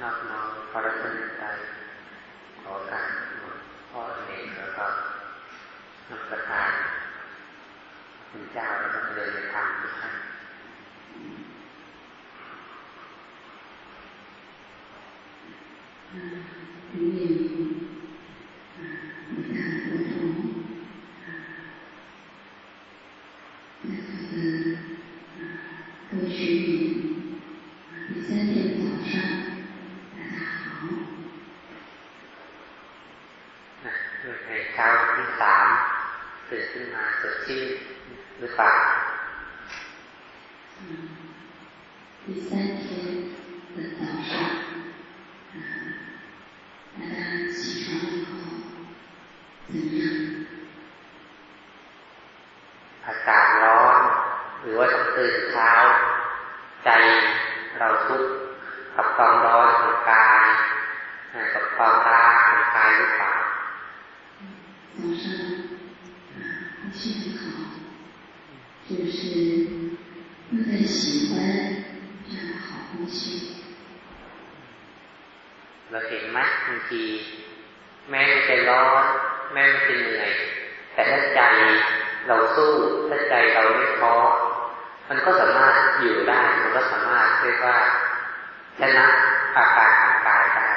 นอบน้อมพระรัตนตรัยขอการหลวงพ่อเองแล้วก็นักประทานคุณเจ้าแล้วก็เดินทางทุกท่านอื，ม ก็สามารถเรียกว่าชนะอาการทางกายได้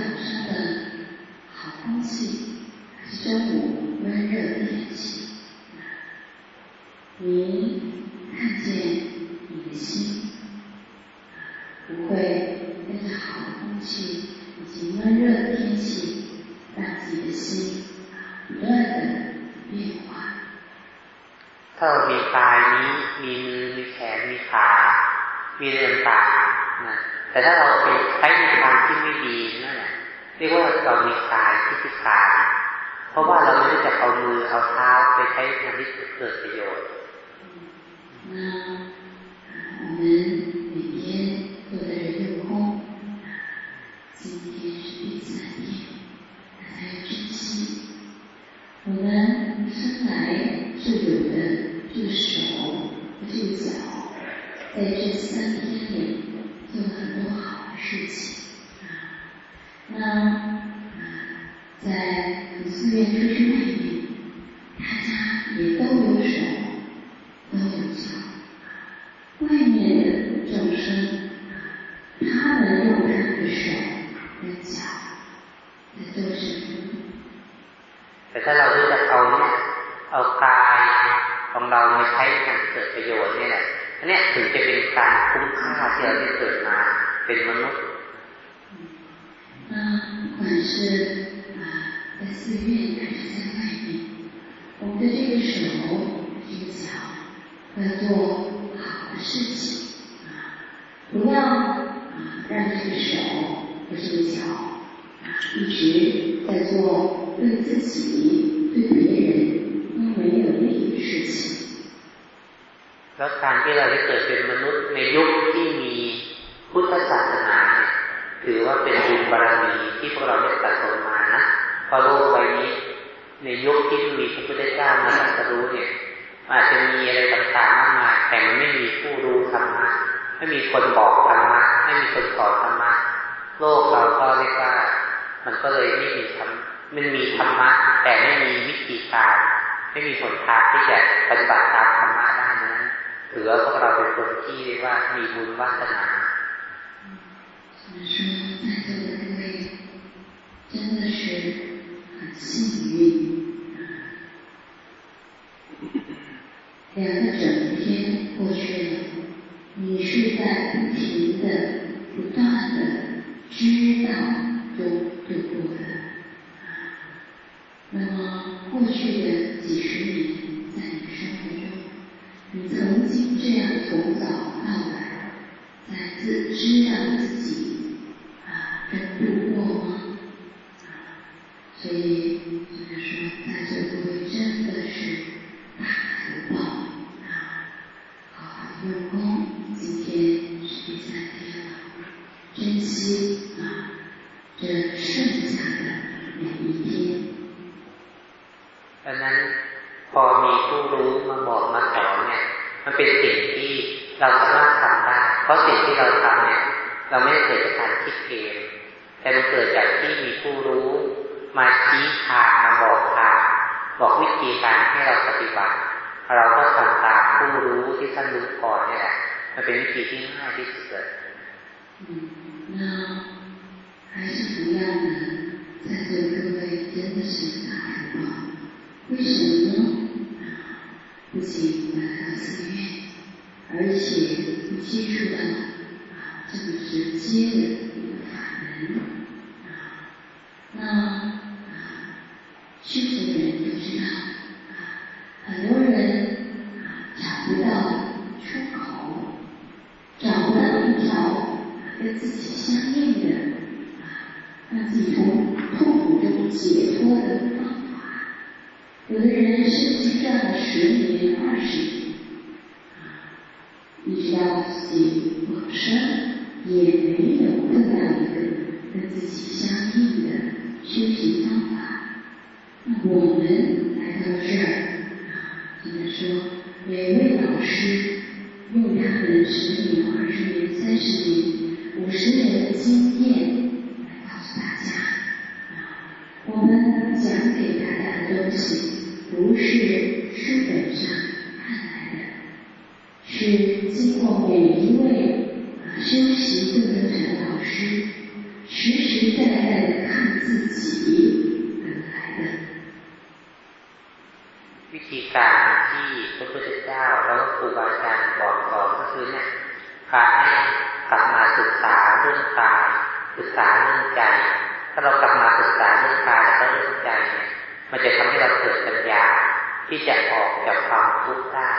早上的好空气，中午温热的天气，你看见你的心不会在这好空气以及温热的天气让自己的心不断的变化。特别大鱼、米、米、菜、米、茶、米、豆等，但如果我们最近的天气没好。 รียกว่าเรามีกายพิธิการ เพราะว่าเราไม่我们生来就有的这个手、这个脚，在这三天里做了很多好的事情。Um, ก็เลยไม่มีธรรมมันมีธรรมะ แต่ไม่มีวิธีการไม่มีผนทางที่จะปฏิบัติตามธรรมะได้นั้นถือว่าพวกเราเป็นคนที่เรียกว่ามีบุญวาสนา两个人真的是大福报。为什么呢？不仅来到寺院，而且接触到啊，这个直接的一个法门。解脱的方法。有的人甚至站了十年、二十年，一直到自己往生也没有得到一个跟自己相应的修行方法。那我们来到这儿，应该说每位老师用他们十年、二十年、三十年、五十年的经验。 วิธีการที่พระพุทธเจ้าแล้วครูบาอาจารย์บอกสอนก็คือเนี่ยกาให้กลับมาศึกษาเรื่องกายศึกษาเรื่องใจ ถ้าเรากลับมาศึกษาเรื่าและเรื่องใจมันจะทำให้เราเกิดปัญญาที่จะออกจากความทุกข์ได้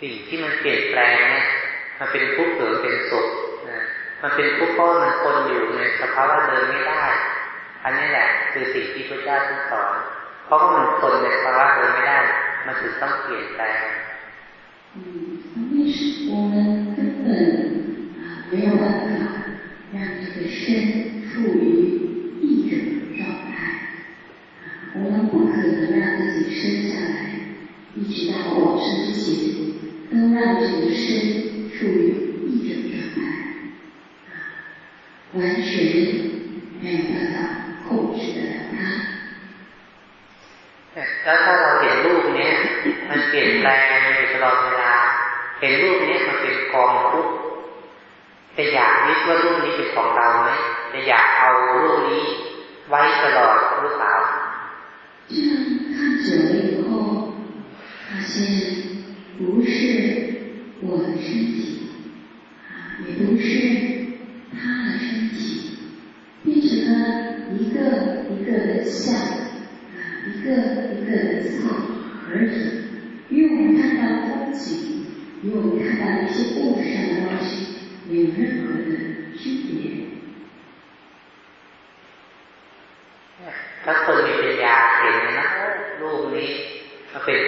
สิ่งที่มันเปลี่ยนแปลงเนี่ยมันเป็นทุกข์หรือเป็นสุขนะมันเป็นทุกข์เพราะมันคนอยู่ในสภาวะเดินไม่ได้ อันนี้แหละ คือสิ่งที่พระเจ้าท่านสอน เพราะว่ามันคนในสภาวะเดินไม่ได้ มันถึงต้องเปลี่ยนแปลง嗯，为什么我们根本啊没有办法让这个身处于一种状态？我们不可能让自己生下来，一直到往生之前，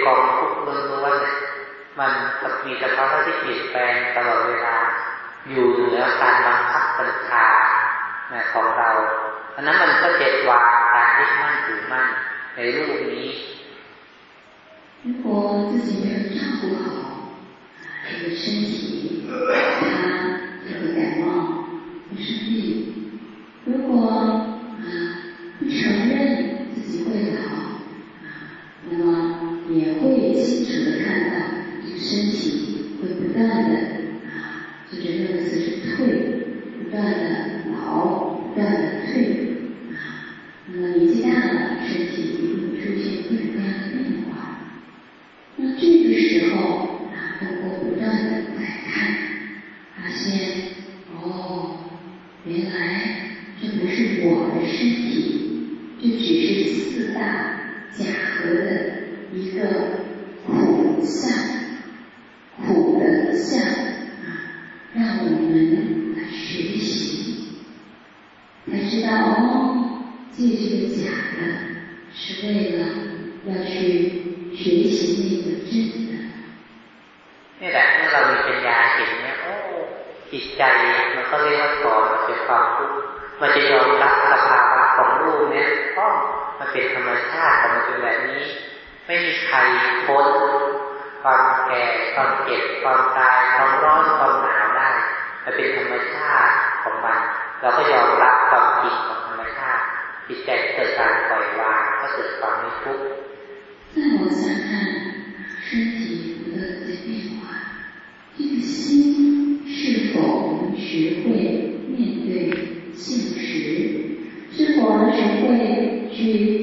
กองทุกข์ล้วนๆมันมีสภาวะที่เปลี่ยนแปลงตลอดเวลาอยู่เหนือการบังคับบัญชาของเราเพราะนั้นมันก็เจ็ดวางการยึดมั่นถือมั่นในรูปนี้如果自己没有照顾好这个身体，它就会感冒、会生病。如果 ไม่มีใครพ้นความแก่ความเจ็บความตายความร้อนความหนาวได้มันเป็นธรรมชาติของมัน เราก็ยอมรับความจริงของธรรมชาติจิตใจเกิดการปล่อยวางก็เกิดความไม่ทุกข์再往下看，身体不断在变化，这个心是否能学会面对现实？是否能学会去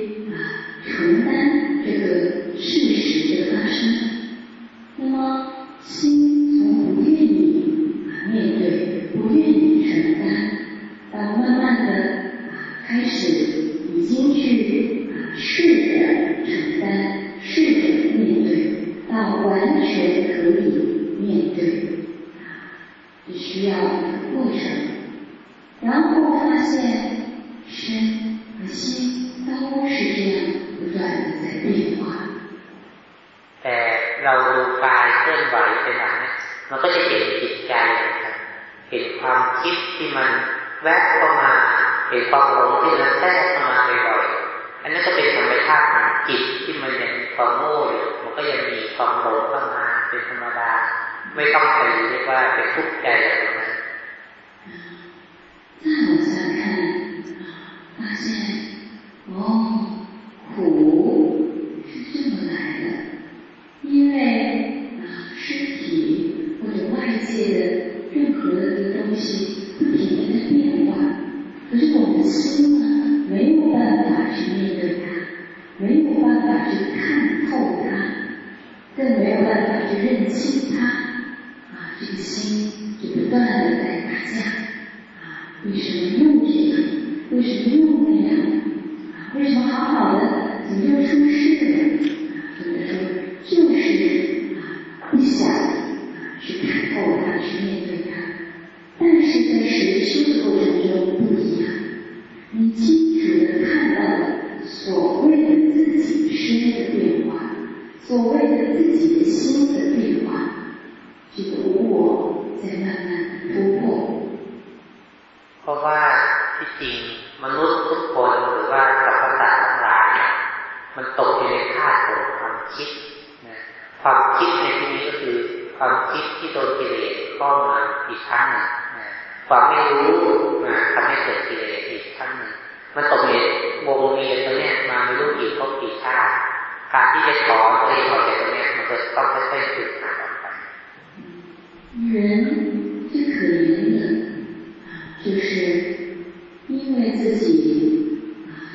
为自己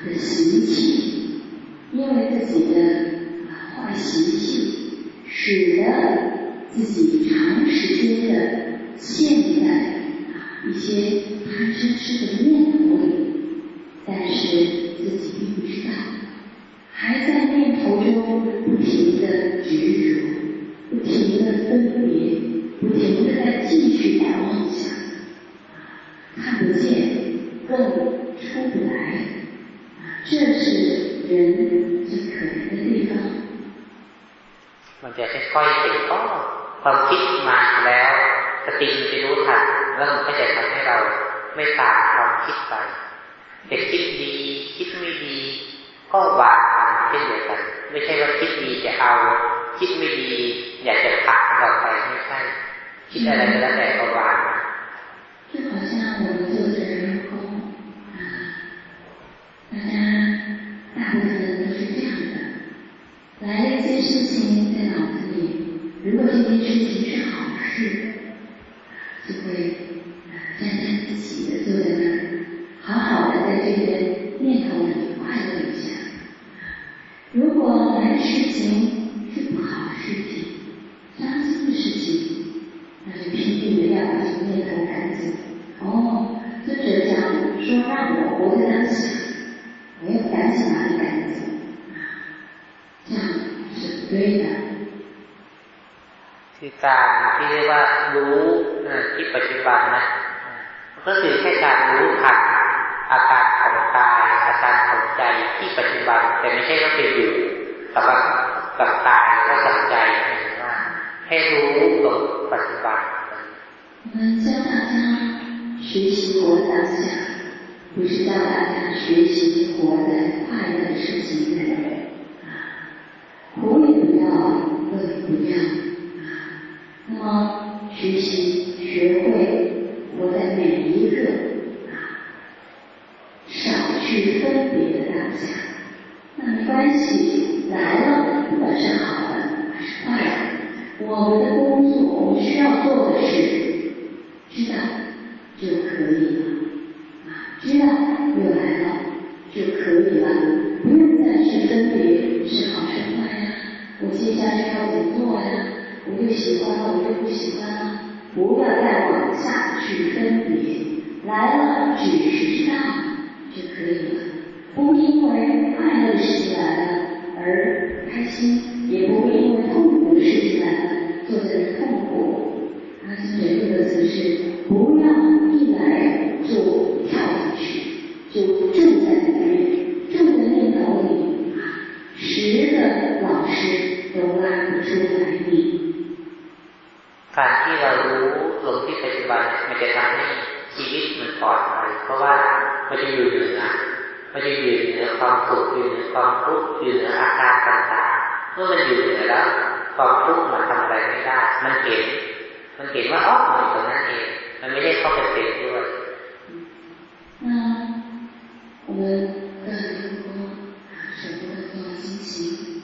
的习气，因为自己的坏习气，使得自己长时间的陷在一些贪嗔痴的说让我活在当下，我要赶紧把你赶走，这样是不对的。คือการที่เรียกว่ารู้ที่ปัจจุบันนะก็คือแค่การรู้ทันอาการของกายอาการของใจที่ปัจจุบันแต่ไม่ใช่ว่าไปอยู่กับกับกายและกับใจว่าให้รู้ลงปัจจุบัน我们教大家学习活当下， 不是教大家学习活在快乐的事情里。啊，苦也不要，乐也不要。啊，那么学习学会活在每一个啊，少。去分别的当下，那没关系，来了，不管是好的还是坏的，我们的工作，我们需要做的是知道就可以了，知道又来了就可以了，不用再去分别是好是坏呀，我接下去要怎么做呀？我又喜欢，我又不喜欢，不要再往下去分别，来了只是知道。就可以了，不因为快乐的事情来了而开心，也不会因为痛苦的事情来了坐在痛苦。阿僧人用的词是不要 ความสุขอยู่เหนือความทุกข์อยู่เหนืออาการต่างๆเมื่อมันอยู่เหนือแล้วความทุกข์มันทำอะไรไม่ได้ มันเห็น มันเห็นว่าอ๋อมันตรงนั้นเอง มันไม่ได้เข้าไปเป็นด้วย那我们的员工啊，舍不得做心情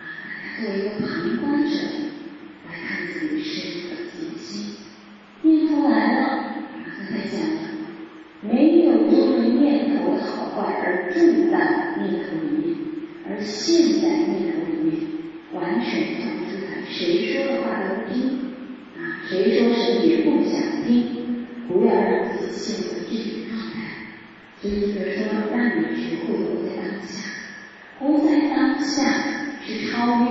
啊，大家作为一个旁观者来看自己的身和自己的心，念头来了， 而陷在念头里面，完全跳出来，谁说的话都不听啊，谁说什么也不想听，不要让自己陷入这种状态。所以就说，让你学会活在当下，活在当下是超越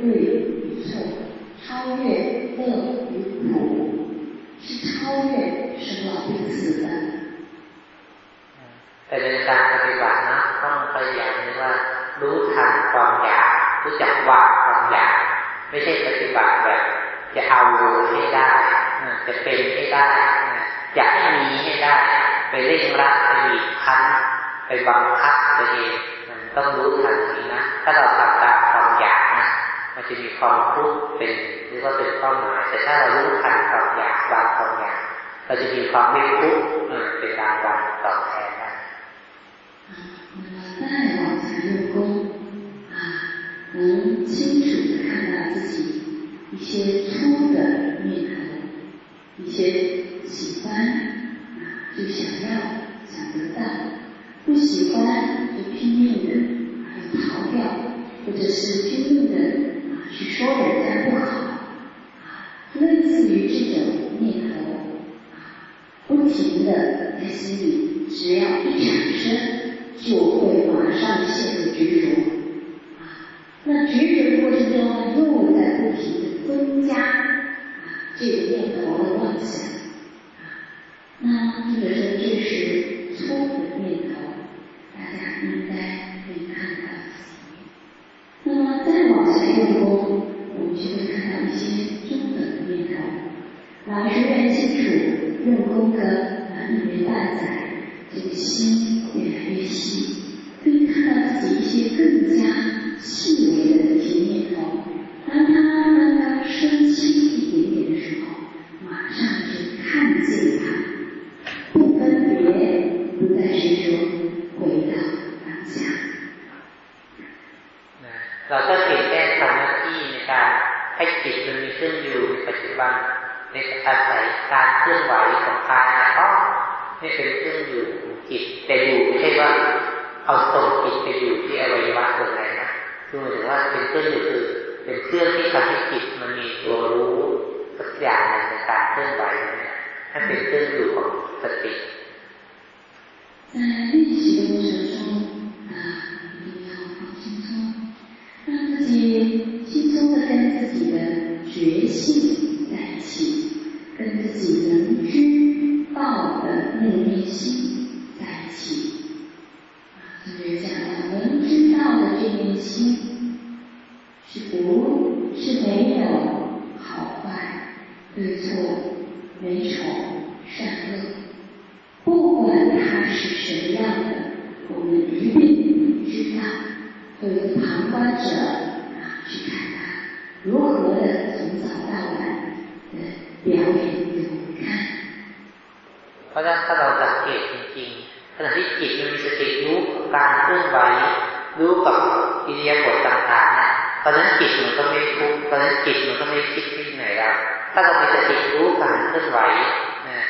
对与错，超越乐与苦，是超越生老病死的。แต่ในการปฏิบัตินะต้องพยายามนี่ว่า รู้ทันความอยากรู้จักวางความอยาก ไม่ใช่ปฏิบัติแบบ จะเอาให้ได้จะเป็นให้ได้อยากให้มีให้ได้ ไปเร่งรัดไปบีบคั้นไปบังคับตัวเองต้องรู้ทันนี้นะถ้าเราทำตามความอยากนะมันจะมีความทุกข์เป็นหรือว่าเป็นเป้าหมายแต่ถ้าเรารู้ทันความอยากวางความอยากเราจะมีความไม่ทุกข์เป็นรางวัลตอบแทนได้ 能清楚的看到自己一些粗的念头，一些喜欢啊就想要想得到，不喜欢就拼命的要逃掉，或者是拼命的啊去说人家不好。类似于这种念头啊不停的在心里，只要一产生，就会马上陷入执着。那执着的过程中，又在不停的增加啊这个念头的妄想。啊，那这个说这是粗的念头，大家应该可以看到。那么再往下用功，我们就会看到一些。老学员清楚用功的一年半载，这个心越来越细，可以看到自己一些更加细微的一些念บถต่างๆนะตอนนั้นจิตมันก็ไม่ทุกตอนนั้นจิตมันก็ไม่คิดที่ไหนแล้วถ้าเรามีสติรู้การเคลื่อนไหวนะ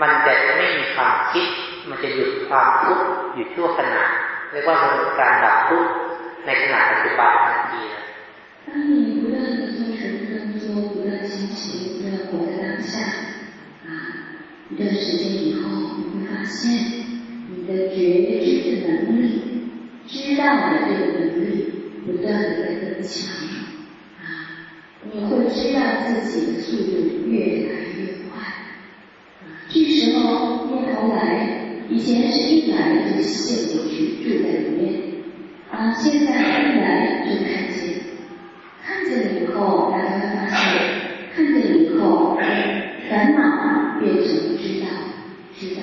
มันจะไม่มีความคิด มันจะหยุดความทุกข์อยู่ชั่วขณะเรียกว่าเป็นการดับทุกข์ในขณะปัจจุบันทันทีนะ当你不断的做什么动作，不断心情，不断活在当下，啊，一段时间以后，你会发现你的觉知的能力、知道的这个能力 不断的在增强，啊，你会知道自己的速度越来越快，这时候念头来，以前是一来就陷过去住在里面，啊，现在一来就看见。看见了以后，大家发现，看见了以后，烦恼变成知道，知道，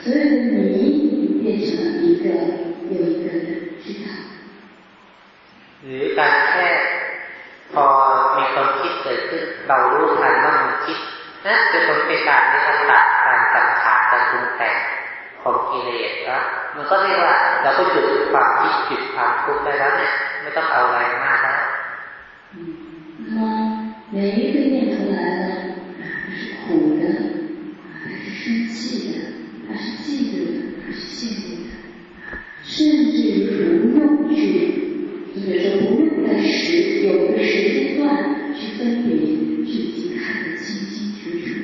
所有的你变成了一个 หรือการแค่พอมีความคิดเกิดขึ้นเรารู้ทันว่ามันคิดนั่นเป็นคนเป็นการที่เราตัดการสังขารการปรุงแต่งของกิเลสแล้วมันก็เรียกว่าเราก็หยุดความคิดหยุดความทุกข์ได้แล้วเนี่ยไม่ต้องเอาอะไรมากแล้ว嗯，那么每一个念头来了，它是苦的，啊，它是生气的，它是嫉妒的，它是羡慕的，甚至于不用 去，或者说不用在时有的时间段去分别，就已经看得清清楚楚，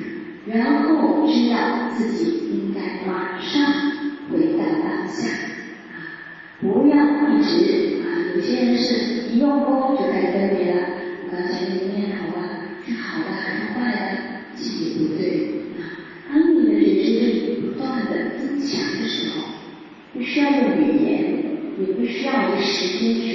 然后知道自己应该马上回到当下，啊，不要一直啊，有些人是。一用功就开始分别了，我刚才那个念头啊，是好的还是坏的？其实不对啊。当你的觉知力不断的增强的时候，不需要用语言，也不需要用时间去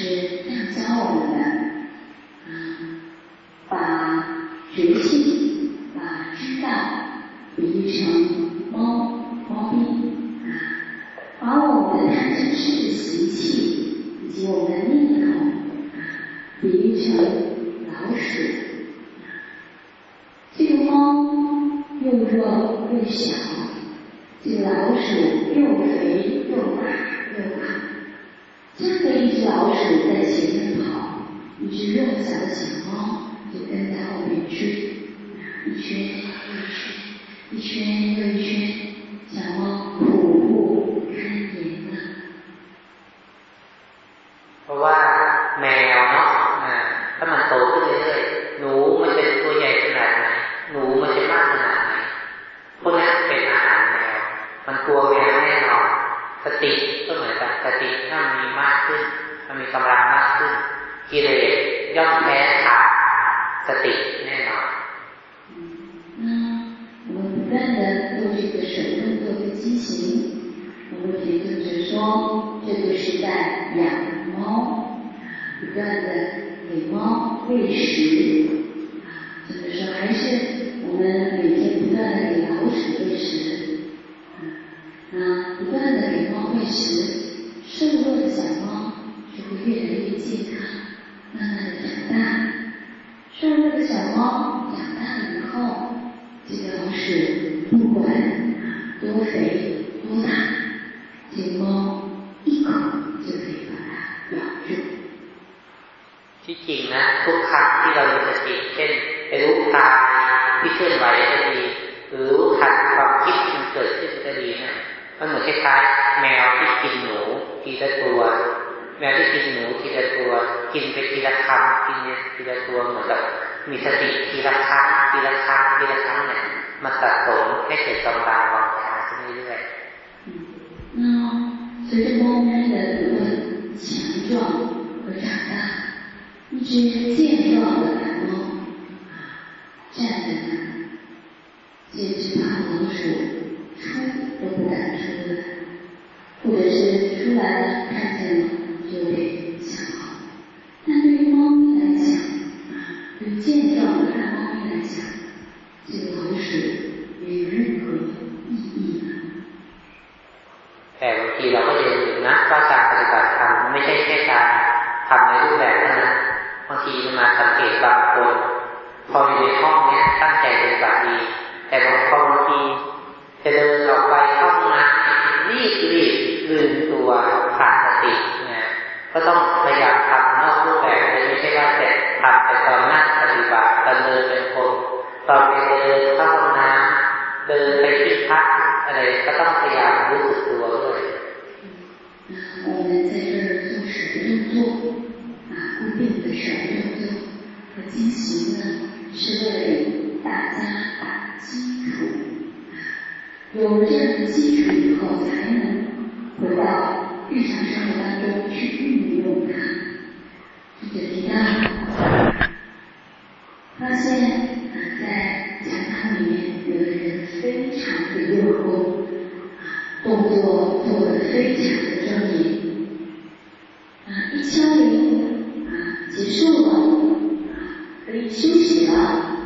是大教我们的啊，把觉性、把知道比喻成猫猫咪啊，把我们的贪嗔痴的习气以及我们的念头啊，比喻成老鼠。这个猫又弱又小。Thank you. ขาดสตินะก็ต้องพยายามทำนอกรูปแบบไม่ใช่ว่าแต่ทำไปตอนนั่งปฏิบัติตอนเดินเป็นคนตอนไปเดินเข้าห้องน้ำเดินไปชิดพักอะไรก็ต้องพยายามรู้สึกตัวด้วย我们在这儿做手的动作，啊，固定的手的动作和进行呢，是为了给大家打基础。有了这个基础以后，才能回到日常生活当中去运用它，听着听到，发现啊在禅房里面有的人非常的诱惑，动作做的非常的庄严。啊，一敲铃，啊，结束了，啊，可以休息了。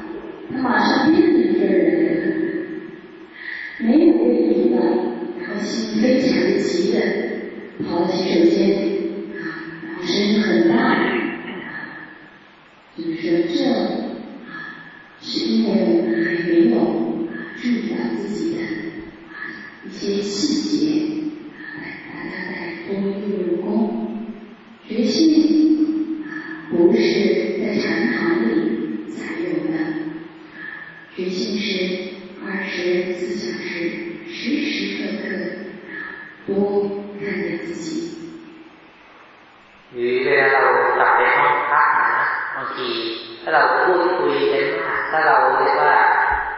他马上变了一个人，没有被赢的，然后心非常的急的。跑到洗手间啊，然后声音很大，啊，就是说这啊，是因为我们还没有注意到自己的一些细节，大家在多夫用功，决心，不是在禅堂里才有的，决心是二十四小时，时时刻刻。多 看着自己。หรือเวลาเรากลับไปห้องพักนะบางทีถ้าเราพูดคุยกันมากถ้าเราเรียกว่า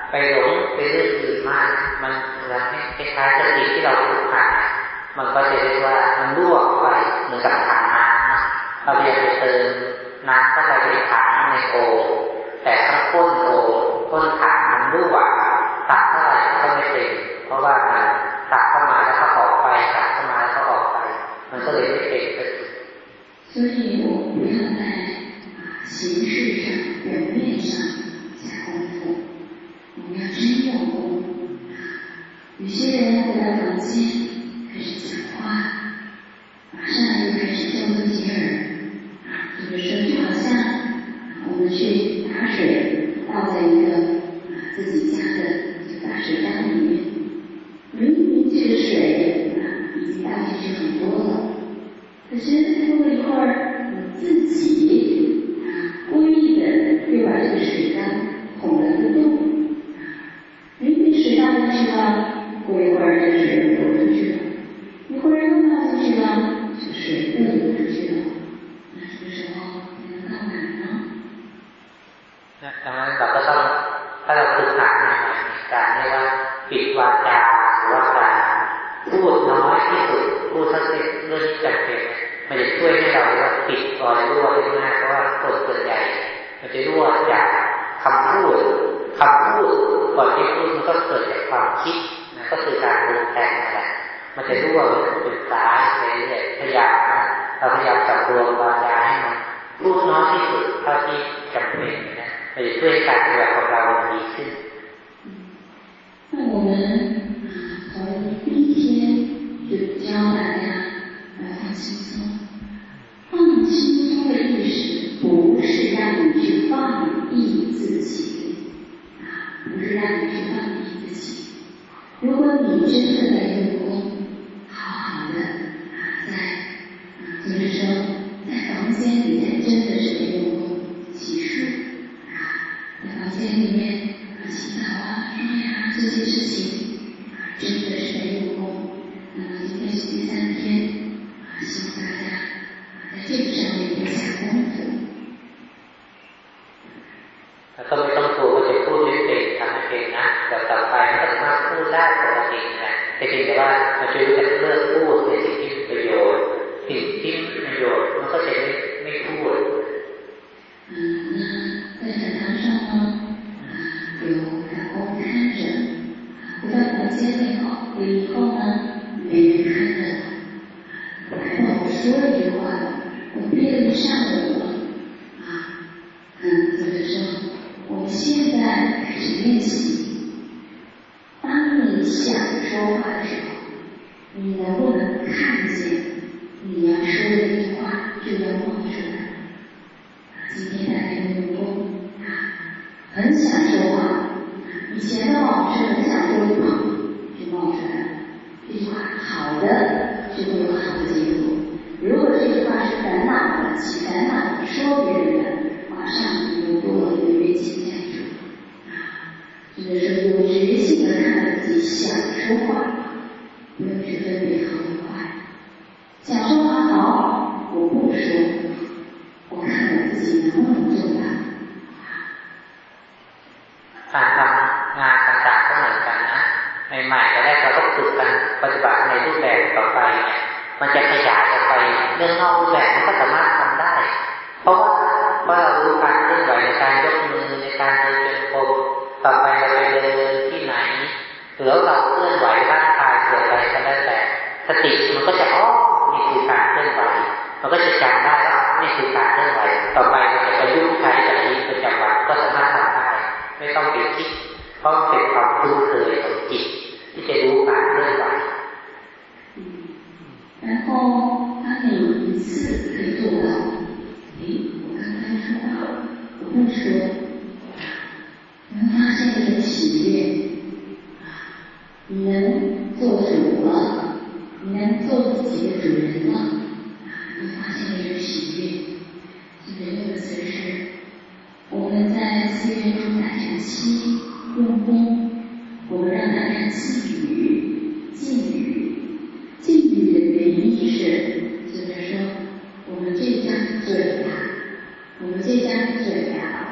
ไปหลงไปเรื่องอื่นมาก มันทำให้คล้ายๆสติที่เราฝึกหัดมันก็จะเรียกว่ามันรั่วไปเหมือนกับถังน้ำเราอยากจะเติมน้ำก็ไปเป็นถังในโอแต่ถ้าก้นโอก้นถังมันรั่วตักเท่าไหร่ก็ไม่เป็นเพราะว่ามันตักเข้ามาแล้วก็ออกไปตักเข้ามา า มันก็เลยไม่เป็นสักที所以我不要在形式上、表面上下功夫，我们要真用功。有些人回到房间 การเรียกว่าปิดวาจาหรือว่าการพูดน้อยที่สุดพูดสักเรื่องที่จำเป็นมันจะช่วยให้เราว่าปิดรอยรั่วได้ง่ายเพราะว่าคนส่วนใหญ่มันจะรั่วจากคำพูดคำพูดก่อนที่พูดมันก็เกิดจากความคิดนะก็คือการปรุงแต่งอะไรมันจะรั่วเป็นสายเรื่อยพยายามเราพยายามจับรวมวาจาให้มันพูดน้อยที่สุดเท่าที่จำเป็นนะมันจะช่วยการปฏิบัติของเราดีขึ้น 那我们啊从第一天就教大家来放轻松，放轻松的意识不是让你去放逸自己啊，不是让你去放逸自己。如果你真的在用功，好好的啊，在啊，就是说在房间里面真的是在用功，洗漱啊，在房间里面啊洗澡啊、这些事情啊，真的是在用功。那么今天是第三天啊，希望大家啊在这个上面多下功夫。แล้วก็ไม่ต้องกลัวว่าจะพูดไม่เป็นทำไม่เป็นนะแต่ต่อไปมันก็สามารถพูดได้ปกตินะแต่เพียงแต่ว่า ไม่ต้องไปคิด เพราะเป็นความคุ้นเคยของจิต ที่จะรู้การเคลื่อนไหว 然后当你一次可以做到，诶，我刚刚说话，我不说，你会发现一种喜悦啊，你能做主了，你能做自己的主人了，啊，你会发现一种喜悦。这个用的词是 我们在寺院中打禅七用功，我们让大家寄语，寄语，寄语的原因是，就是说我们这张嘴呀，我们这张嘴呀，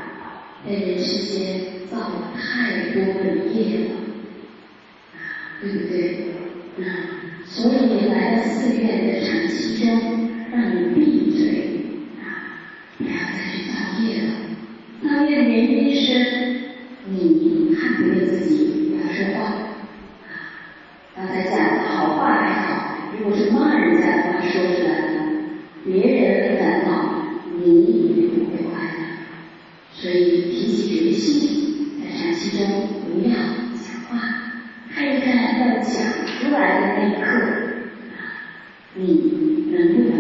被人世间造了太多的业了，啊，对不对？啊，所以来到寺院的禅期中，让你闭嘴啊，不要再去造业了。造业的原因是你看不见自己，不要说话。刚才讲的好话还好，如果是骂人家的话说出来了，别人烦恼，你也不会快乐。所以提起决心，在禅期中不要讲话。看一看要讲出来的那一刻，你能不能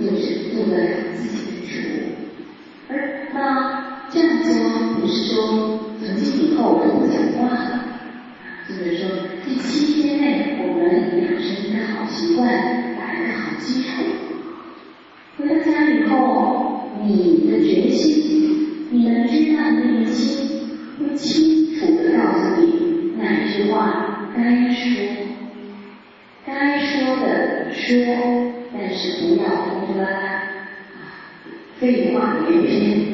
做成做得了自己的主？而那这样说不是说从今以后我不讲话了，就是说这七天内我们养成一个好习惯，打一个好基础。回到家以后，你的决心，你能知道的内心，会清楚的告诉你哪句话。该说，该说的说，但是不要胡说八道，废话连篇。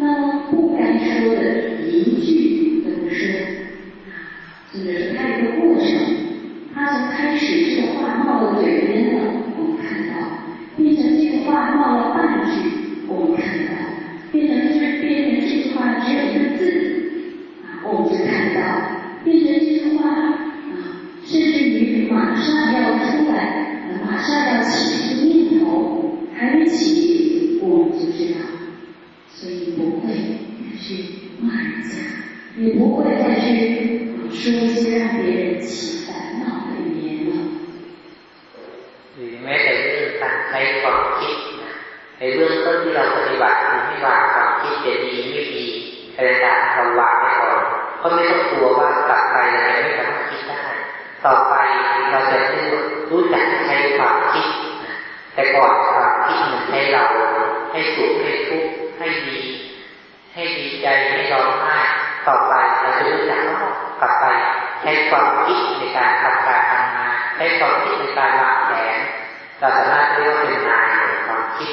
那么不该说的一句都不说。就是，它一个过程，它从开始这个话冒到嘴边了，我们看到；变成这个话到了半句， แต่ก่อนความคิดมันให้เรา ให้สุขให้ทุกข์ให้ดี ให้ดีใจให้ร้องไห้ต่อไปเราจะรู้จักว่ากลับไปใช้ความคิดในการทำการทำงานใช้ความคิดในการวางแผนเราสามารถเรียกว่าเป็นนายของความคิด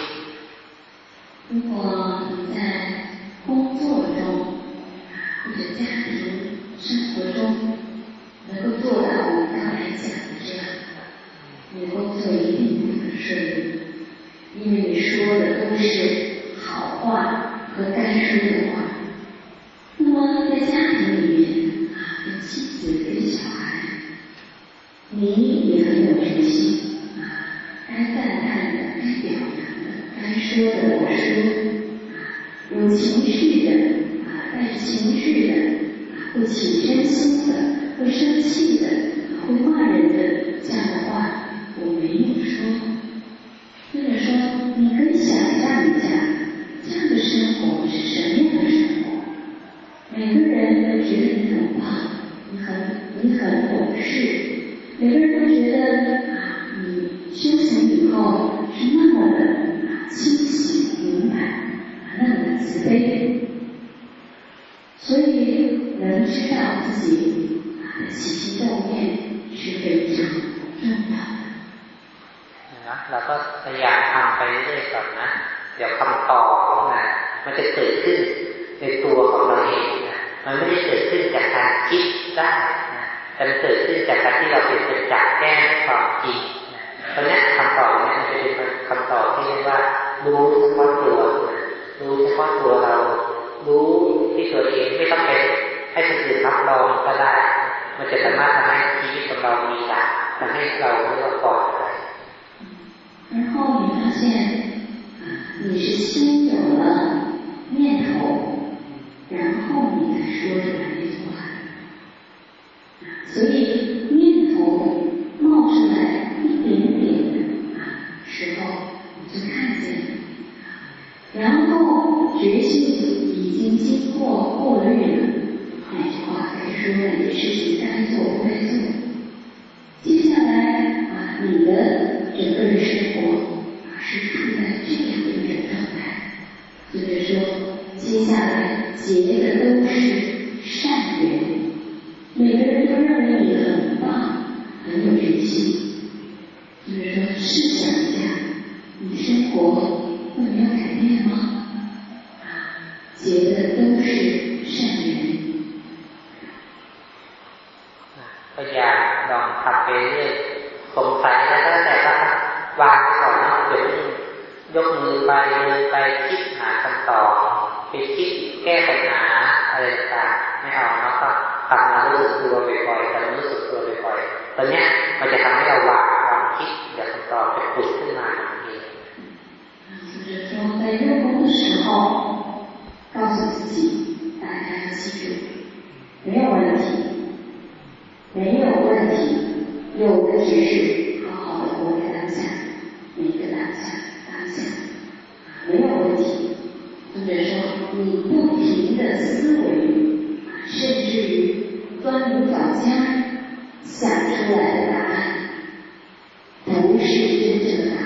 เราก็พยายามทำไปเรื่อยๆก่อนนะ เดี๋ยวคำตอบนะมันจะเกิดขึ้นในตัวของเราเองนะมันไม่ได้เกิดขึ้นจากการคิดได้นะแต่มันเกิดขึ้นจากการที่เราเป็นประจักษ์แก้ความจริงนะเพราะนี้คำตอบนี้มันจะเป็นคำตอบที่เรียกว่ารู้เฉพาะตัวนะรู้เฉพาะตัวเรา รู้ที่ตัวเองไม่ต้องไปให้คนอื่นรับรองก็ได้ มันจะสามารถทำให้ชีวิตของเรามีหลักทำให้เราเรียกว่าปลอดภั 然后你发现，你是先有了念头，然后你才说出来这句话。所以 ทำไปเรื่อยสงสัยแล้วก็แต่ก็วางไว้ก่อนนะเดี๋ยวยกมือไปมือไปคิดหาคำตอบไปคิดแก้ปัญหาอะไรต่างไม่เอาแล้วก็ทำมารู้สึกตัวบ่อยๆทำรู้สึกตัวบ่อยๆตอนเนี้ยมันจะทำให้เราวางความคิดเดี๋ยวคำตอบจะผุดขึ้นมาทันที就是说，在用功的时候，告诉自己，大家要记住，没有问题，没有问题， 有的只是好好的活在当下，每个当下，当下，没有问题。或者说，你不停的思维，甚至于钻牛角尖，想出来的答案，不是真正的答案，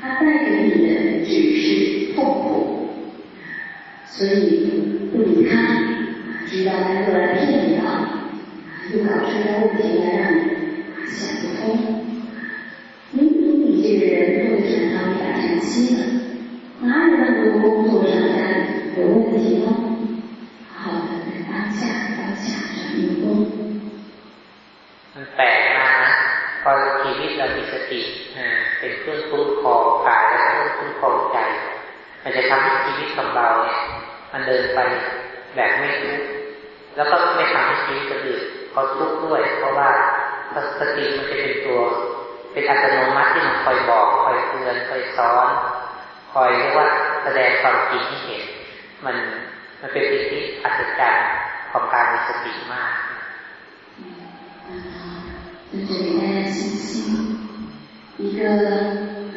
它带给你的只是痛苦。所以不理他，知道他又来骗你了，又搞出来问题来让你想不通。明明你这个人都常常打长期了。哪有那么多工作上家里有问题呢？好的，在当下当下上用功。มันแปลกมากนะพอชีวิตเรามีสติเป็นเครื่องคุ้มครองกายและเครื่องคุ้มครองใจ มันจะทำให้ชีวิตของเราเนี่ยมันเดินไปแบบไม่ทุกข์แล้วก็ไม่ทำให้ชีวิตคนอื่นเขาทุกข์ด้วย เพราะว่า สติมันจะเป็นตัว เป็นอัตโนมัติที่มันคอยบอกคอยเตือนคอยสอนคอยเรียกว่าแสดงความจริงให้เห็นมันมันเป็นสิ่งที่อัศจรรย์ของการมีสติมาก在这里大家信心，一个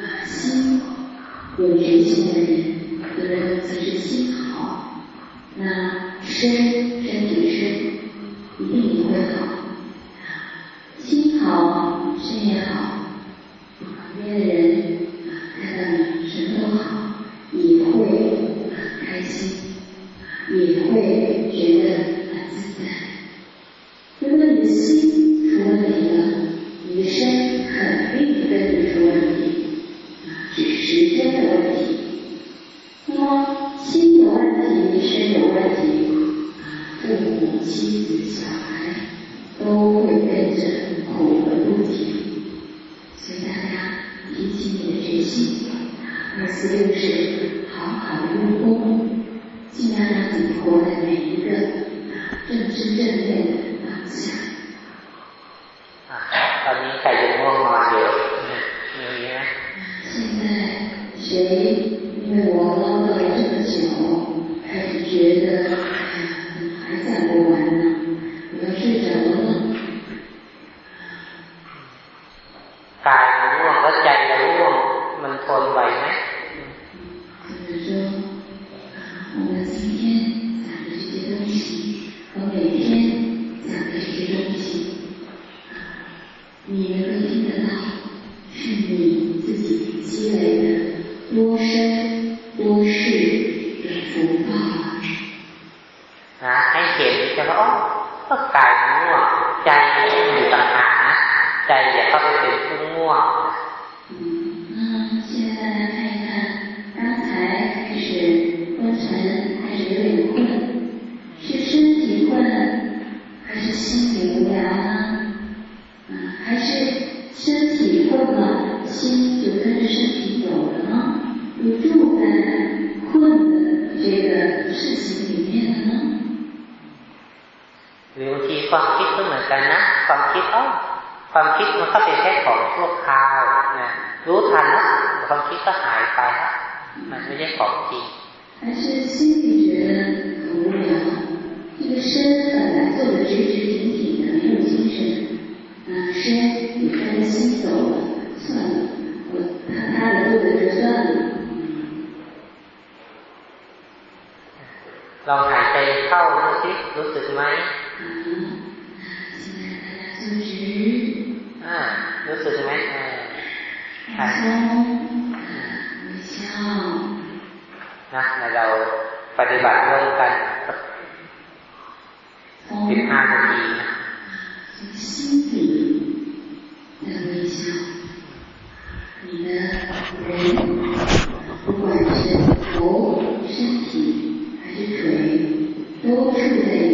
啊心有决心的人，有的人其实心好，那身身体身一定也会好，心 好身也好，旁边的人看到你什么都好，也会很开心，也会觉得很自在。如果你的心出问题了， ลองหายใจเข้าดูสิรู้สึกไหม现在大家坐直，อ่ารู้สึกไหมเออ放松，微笑。นะแล้วเราปฏิบัติร่วมกันสิบห้านาทีนะ 从心底的微笑，你的人，不管是头、身体还是腿， 都处在一个微笑的